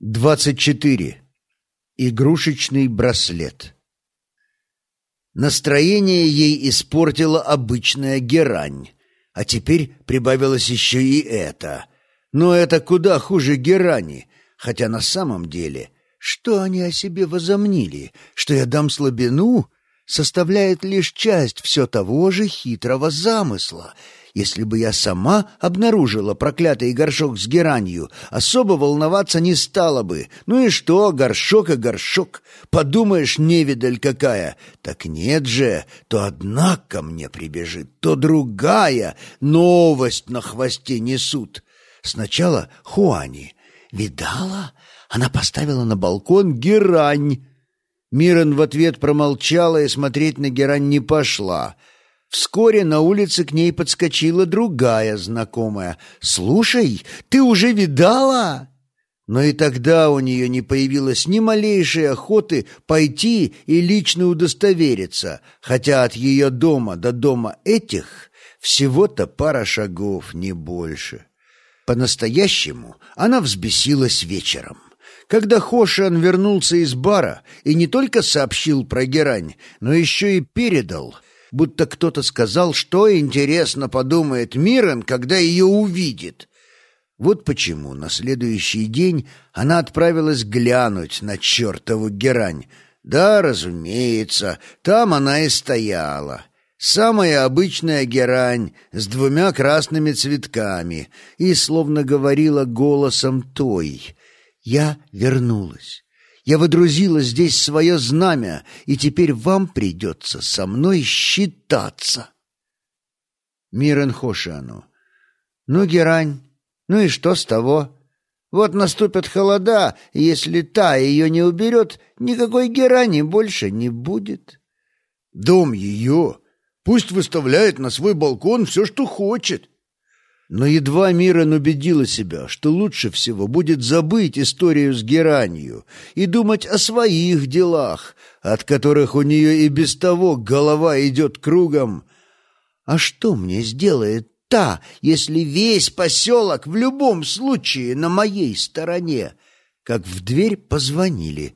24. Игрушечный браслет. Настроение ей испортила обычная герань, а теперь прибавилось еще и это. Но это куда хуже герани, хотя на самом деле, что они о себе возомнили, что я дам слабину, составляет лишь часть все того же хитрого замысла — если бы я сама обнаружила проклятый горшок с геранью, особо волноваться не стала бы. Ну и что, горшок и горшок. Подумаешь, невидаль какая. Так нет же, то одна ко мне прибежит, то другая. Новость на хвосте несут. Сначала Хуани. Видала? Она поставила на балкон герань. Мирон в ответ промолчала и смотреть на герань не пошла — Вскоре на улице к ней подскочила другая знакомая. «Слушай, ты уже видала?» Но и тогда у нее не появилось ни малейшей охоты пойти и лично удостовериться, хотя от ее дома до дома этих всего-то пара шагов, не больше. По-настоящему она взбесилась вечером. Когда Хошиан вернулся из бара и не только сообщил про герань, но еще и передал — будто кто-то сказал, что интересно подумает Мирон, когда ее увидит. Вот почему на следующий день она отправилась глянуть на чертову герань. Да, разумеется, там она и стояла. Самая обычная герань с двумя красными цветками и словно говорила голосом той. «Я вернулась. Я выдрузила здесь свое знамя, и теперь вам придется со мной считаться. Мирен Хошану. Ну, Герань, ну и что с того? Вот наступят холода, и если та ее не уберет, никакой Герани больше не будет. Дом ее. Пусть выставляет на свой балкон все, что хочет. Но едва Мирон убедила себя, что лучше всего будет забыть историю с геранью и думать о своих делах, от которых у нее и без того голова идет кругом. А что мне сделает та, если весь поселок в любом случае на моей стороне? Как в дверь позвонили,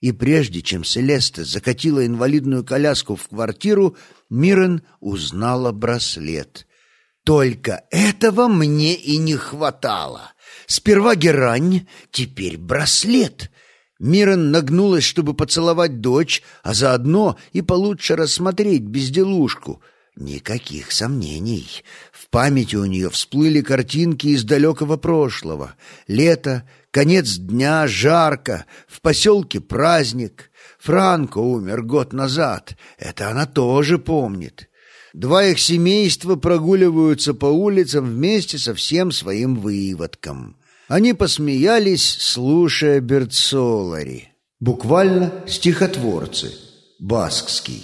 и прежде чем Селеста закатила инвалидную коляску в квартиру, Мирон узнала браслет — только этого мне и не хватало. Сперва герань, теперь браслет. Мирон нагнулась, чтобы поцеловать дочь, а заодно и получше рассмотреть безделушку. Никаких сомнений. В памяти у нее всплыли картинки из далекого прошлого. Лето, конец дня, жарко, в поселке праздник. Франко умер год назад, это она тоже помнит. Два их семейства прогуливаются по улицам вместе со всем своим выводком. Они посмеялись, слушая Берцолари. Буквально стихотворцы. Баскский.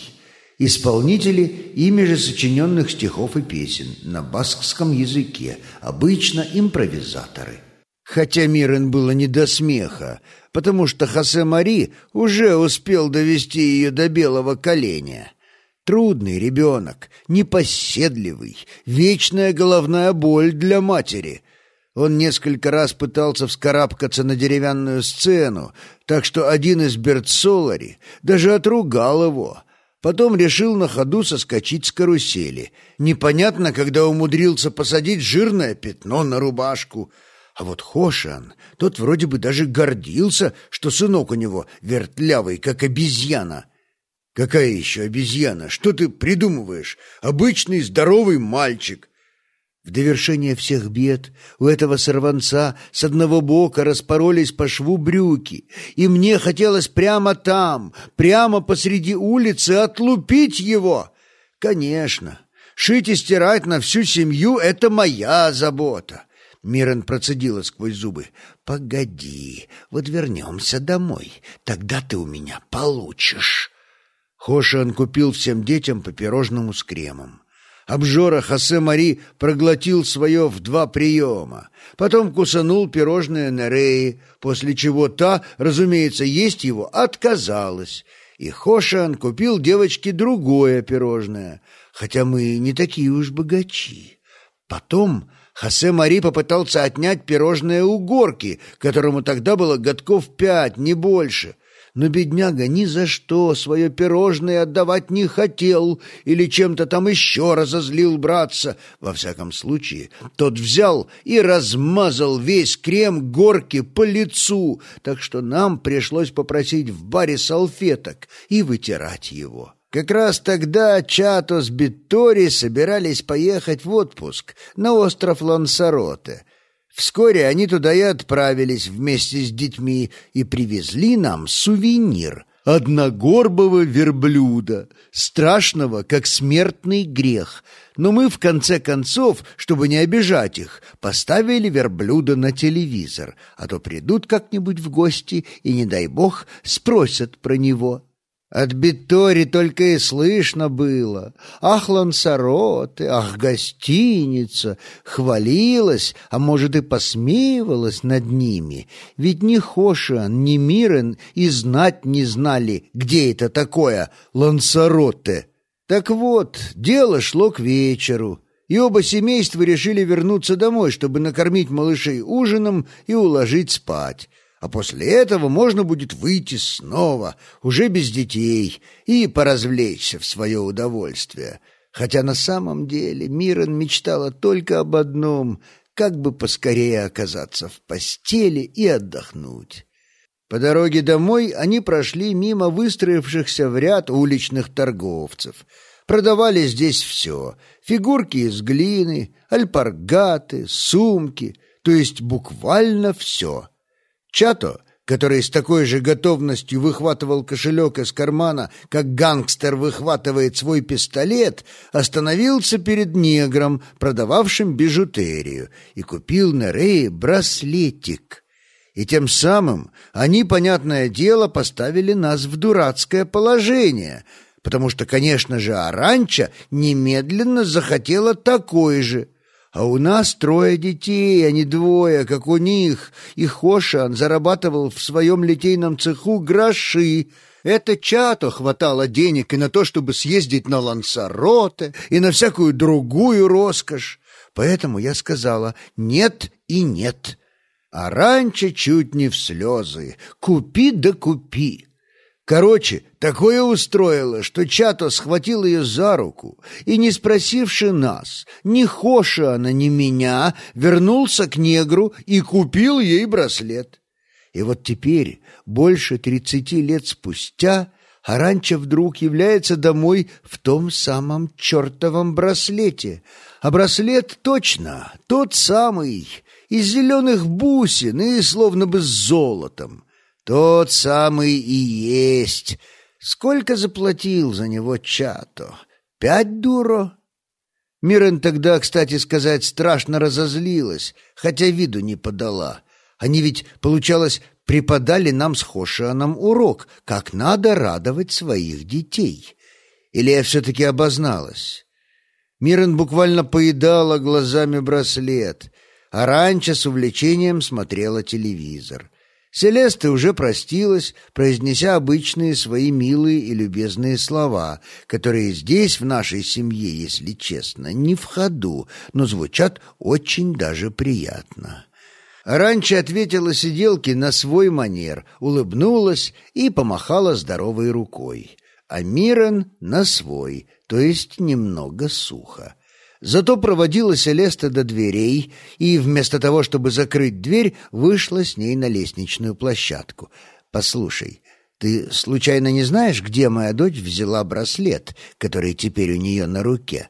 Исполнители ими же сочиненных стихов и песен на баскском языке, обычно импровизаторы. Хотя Мирен было не до смеха, потому что Хосе Мари уже успел довести ее до белого коленя. Трудный ребенок, непоседливый, вечная головная боль для матери. Он несколько раз пытался вскарабкаться на деревянную сцену, так что один из Берцолари даже отругал его. Потом решил на ходу соскочить с карусели. Непонятно, когда умудрился посадить жирное пятно на рубашку. А вот Хошан, тот вроде бы даже гордился, что сынок у него вертлявый, как обезьяна — «Какая еще обезьяна? Что ты придумываешь? Обычный здоровый мальчик!» В довершение всех бед у этого сорванца с одного бока распоролись по шву брюки, и мне хотелось прямо там, прямо посреди улицы отлупить его. Конечно, шить и стирать на всю семью — это моя забота. Мирон процедила сквозь зубы. «Погоди, вот вернемся домой, тогда ты у меня получишь». Хошиан купил всем детям по пирожному с кремом. Обжора Хосе Мари проглотил свое в два приема. Потом кусанул пирожное Нереи, после чего та, разумеется, есть его отказалась. И Хошиан купил девочке другое пирожное, хотя мы не такие уж богачи. Потом Хосе Мари попытался отнять пирожное у горки, которому тогда было годков пять, не больше. Но бедняга ни за что свое пирожное отдавать не хотел или чем-то там еще разозлил братца. Во всяком случае, тот взял и размазал весь крем горки по лицу, так что нам пришлось попросить в баре салфеток и вытирать его. Как раз тогда Чато с Биттори собирались поехать в отпуск на остров Лансароте. Вскоре они туда и отправились вместе с детьми и привезли нам сувенир — одногорбого верблюда, страшного, как смертный грех. Но мы, в конце концов, чтобы не обижать их, поставили верблюда на телевизор, а то придут как-нибудь в гости и, не дай бог, спросят про него. От Битори только и слышно было. Ах, Лансароты, ах, гостиница! Хвалилась, а может и посмеивалась над ними. Ведь ни Хошиан, ни Мирен и знать не знали, где это такое Лансароте. Так вот, дело шло к вечеру, и оба семейства решили вернуться домой, чтобы накормить малышей ужином и уложить спать а после этого можно будет выйти снова, уже без детей, и поразвлечься в свое удовольствие. Хотя на самом деле Мирон мечтала только об одном — как бы поскорее оказаться в постели и отдохнуть. По дороге домой они прошли мимо выстроившихся в ряд уличных торговцев. Продавали здесь все — фигурки из глины, альпаргаты, сумки, то есть буквально все — Чато, который с такой же готовностью выхватывал кошелек из кармана, как гангстер выхватывает свой пистолет, остановился перед негром, продававшим бижутерию, и купил на Рее браслетик. И тем самым они, понятное дело, поставили нас в дурацкое положение, потому что, конечно же, Аранча немедленно захотела такой же — а у нас трое детей, а не двое, как у них. И Хошан зарабатывал в своем литейном цеху гроши. Это чато хватало денег и на то, чтобы съездить на Лансароте, и на всякую другую роскошь. Поэтому я сказала «нет» и «нет». А раньше чуть не в слезы. «Купи да купи». Короче, такое устроило, что Чато схватил ее за руку и, не спросивши нас, ни Хоша она, ни меня, вернулся к негру и купил ей браслет. И вот теперь, больше тридцати лет спустя, Аранча вдруг является домой в том самом чертовом браслете. А браслет точно тот самый, из зеленых бусин и словно бы с золотом. Тот самый и есть. Сколько заплатил за него Чато? Пять дуро? Мирен тогда, кстати сказать, страшно разозлилась, хотя виду не подала. Они ведь, получалось, преподали нам с Хошианом урок, как надо радовать своих детей. Или я все-таки обозналась? Мирен буквально поедала глазами браслет, а раньше с увлечением смотрела телевизор. Селеста уже простилась, произнеся обычные свои милые и любезные слова, которые здесь, в нашей семье, если честно, не в ходу, но звучат очень даже приятно. Раньше ответила сиделке на свой манер, улыбнулась и помахала здоровой рукой, а Мирон на свой, то есть немного сухо. Зато проводила Селеста до дверей и, вместо того, чтобы закрыть дверь, вышла с ней на лестничную площадку. «Послушай, ты случайно не знаешь, где моя дочь взяла браслет, который теперь у нее на руке?»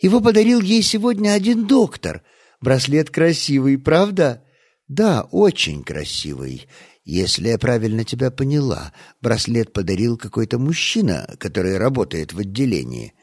«Его подарил ей сегодня один доктор. Браслет красивый, правда?» «Да, очень красивый. Если я правильно тебя поняла, браслет подарил какой-то мужчина, который работает в отделении».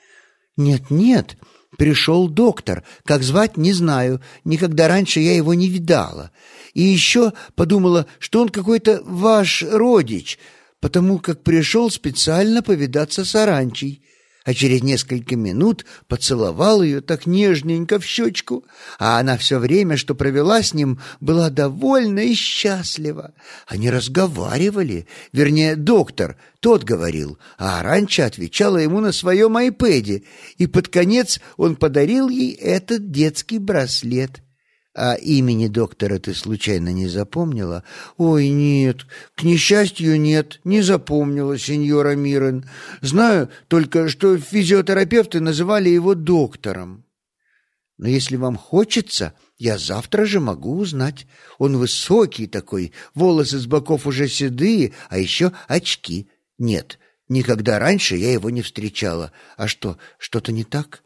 «Нет-нет». Пришел доктор, как звать не знаю, никогда раньше я его не видала. И еще подумала, что он какой-то ваш родич, потому как пришел специально повидаться с Аранчей а через несколько минут поцеловал ее так нежненько в щечку, а она все время, что провела с ним, была довольна и счастлива. Они разговаривали, вернее, доктор, тот говорил, а раньше отвечала ему на своем айпэде, и под конец он подарил ей этот детский браслет — А имени доктора ты случайно не запомнила? Ой, нет, к несчастью, нет, не запомнила, сеньора Мирен. Знаю только, что физиотерапевты называли его доктором. Но если вам хочется, я завтра же могу узнать. Он высокий такой, волосы с боков уже седые, а еще очки. Нет, никогда раньше я его не встречала. А что, что-то не так?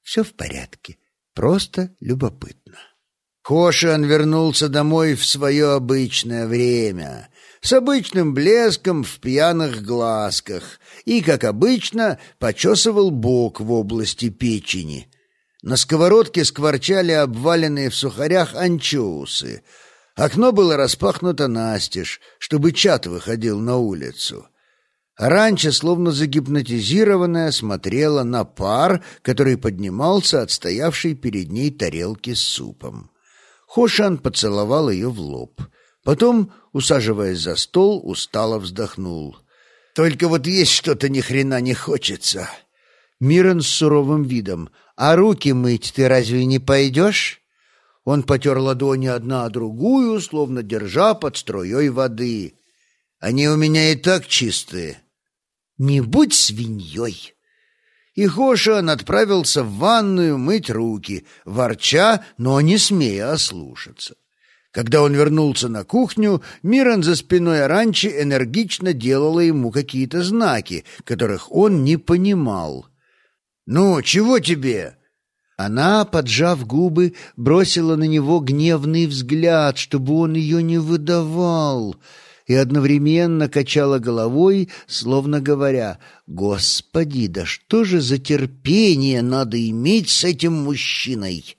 Все в порядке, просто любопытно. Хошиан вернулся домой в свое обычное время, с обычным блеском в пьяных глазках и, как обычно, почесывал бок в области печени. На сковородке скворчали обваленные в сухарях анчоусы. Окно было распахнуто настежь, чтобы чат выходил на улицу. Ранчо, словно загипнотизированная, смотрела на пар, который поднимался от стоявшей перед ней тарелки с супом. Хошан поцеловал ее в лоб. Потом, усаживаясь за стол, устало вздохнул. «Только вот есть что-то ни хрена не хочется». Мирон с суровым видом. «А руки мыть ты разве не пойдешь?» Он потер ладони одна о другую, словно держа под струей воды. «Они у меня и так чистые». «Не будь свиньей!» И Хошиан отправился в ванную мыть руки, ворча, но не смея ослушаться. Когда он вернулся на кухню, Мирон за спиной Аранчи энергично делала ему какие-то знаки, которых он не понимал. «Ну, чего тебе?» Она, поджав губы, бросила на него гневный взгляд, чтобы он ее не выдавал — и одновременно качала головой, словно говоря, «Господи, да что же за терпение надо иметь с этим мужчиной?»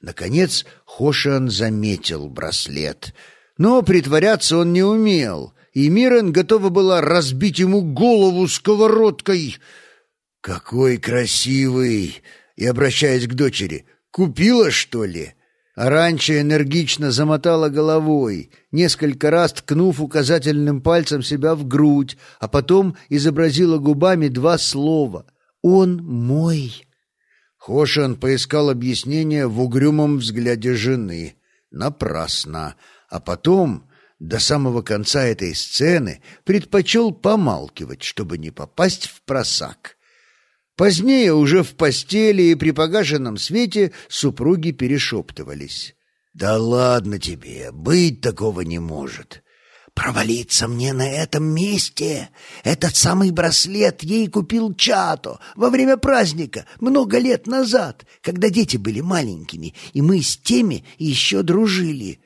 Наконец Хошиан заметил браслет, но притворяться он не умел, и Мирен готова была разбить ему голову сковородкой. «Какой красивый!» И, обращаясь к дочери, «Купила, что ли?» Раньше энергично замотала головой, несколько раз ткнув указательным пальцем себя в грудь, а потом изобразила губами два слова «Он мой». Хошан поискал объяснение в угрюмом взгляде жены. Напрасно. А потом, до самого конца этой сцены, предпочел помалкивать, чтобы не попасть в просак. Позднее, уже в постели и при погашенном свете, супруги перешептывались. «Да ладно тебе, быть такого не может. Провалиться мне на этом месте. Этот самый браслет ей купил Чато во время праздника много лет назад, когда дети были маленькими, и мы с теми еще дружили.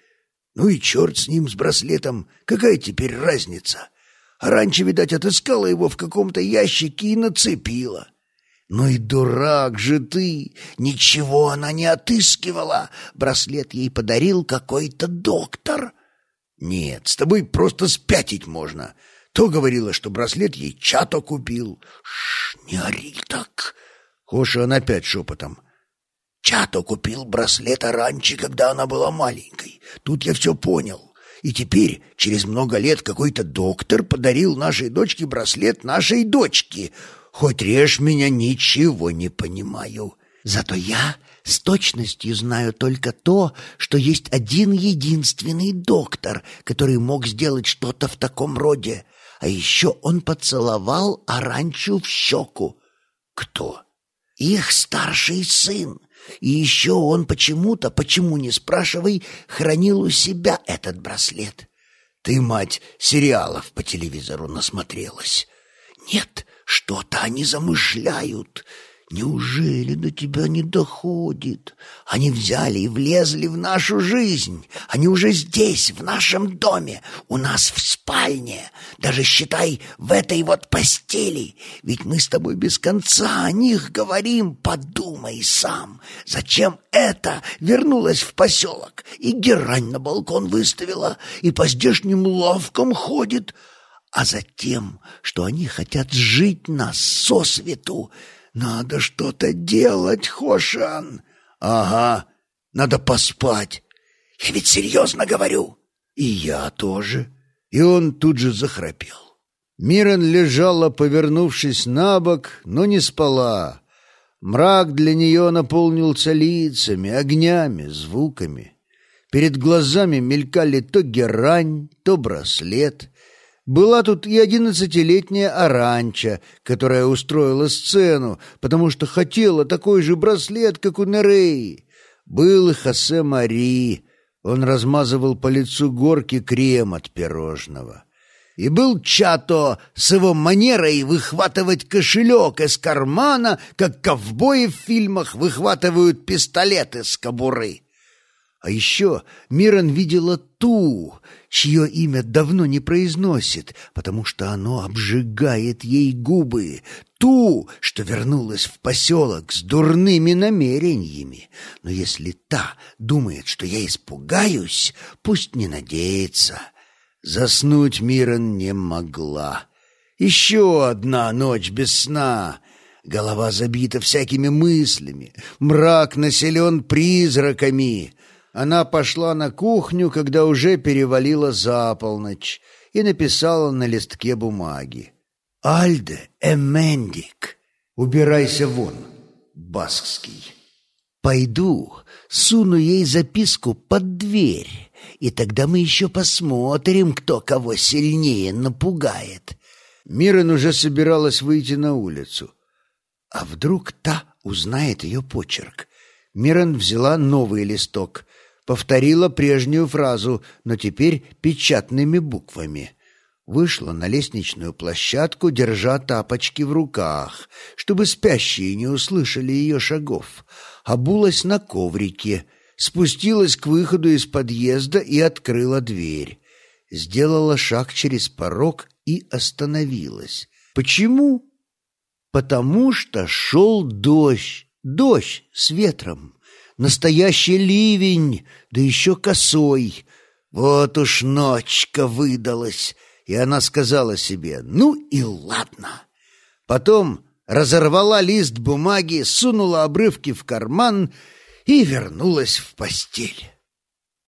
Ну и черт с ним, с браслетом, какая теперь разница? Раньше, видать, отыскала его в каком-то ящике и нацепила». «Ну и дурак же ты! Ничего она не отыскивала! Браслет ей подарил какой-то доктор!» «Нет, с тобой просто спятить можно!» То говорила, что браслет ей чато купил. Шш, не ори так. Хоша он опять шепотом. Чато купил браслет раньше, когда она была маленькой. Тут я все понял. И теперь, через много лет, какой-то доктор подарил нашей дочке браслет нашей дочке. Хоть режь меня, ничего не понимаю. Зато я с точностью знаю только то, что есть один единственный доктор, который мог сделать что-то в таком роде. А еще он поцеловал Аранчу в щеку. Кто? Их старший сын. И еще он почему-то, почему не спрашивай, хранил у себя этот браслет. Ты, мать, сериалов по телевизору насмотрелась. Нет, что-то они замышляют. Неужели до тебя не доходит? Они взяли и влезли в нашу жизнь. Они уже здесь, в нашем доме, у нас в спальне. Даже, считай, в этой вот постели. Ведь мы с тобой без конца о них говорим. Подумай сам, зачем это вернулась в поселок и герань на балкон выставила, и по здешним лавкам ходит, а затем, что они хотят сжить нас со свету. Надо что-то делать, Хошан. Ага, надо поспать. Я ведь серьезно говорю. И я тоже. И он тут же захрапел. Мирон лежала, повернувшись на бок, но не спала. Мрак для нее наполнился лицами, огнями, звуками. Перед глазами мелькали то герань, то браслет. Была тут и одиннадцатилетняя Аранча, которая устроила сцену, потому что хотела такой же браслет, как у Нереи. Был и Хосе Мари. Он размазывал по лицу горки крем от пирожного. И был Чато с его манерой выхватывать кошелек из кармана, как ковбои в фильмах выхватывают пистолет из кобуры. А еще Мирон видела ту, чье имя давно не произносит, потому что оно обжигает ей губы, ту, что вернулась в поселок с дурными намерениями. Но если та думает, что я испугаюсь, пусть не надеется». Заснуть Мирон не могла. Еще одна ночь без сна. Голова забита всякими мыслями. Мрак населен призраками. Она пошла на кухню, когда уже перевалила за полночь, и написала на листке бумаги. «Альде Эмендик, убирайся вон, баскский». «Пойду, суну ей записку под дверь» и тогда мы еще посмотрим, кто кого сильнее напугает». Мирон уже собиралась выйти на улицу. А вдруг та узнает ее почерк? Мирон взяла новый листок, повторила прежнюю фразу, но теперь печатными буквами. Вышла на лестничную площадку, держа тапочки в руках, чтобы спящие не услышали ее шагов. Обулась на коврике — спустилась к выходу из подъезда и открыла дверь. Сделала шаг через порог и остановилась. Почему? Потому что шел дождь. Дождь с ветром. Настоящий ливень, да еще косой. Вот уж ночка выдалась. И она сказала себе, ну и ладно. Потом разорвала лист бумаги, сунула обрывки в карман и вернулась в постель.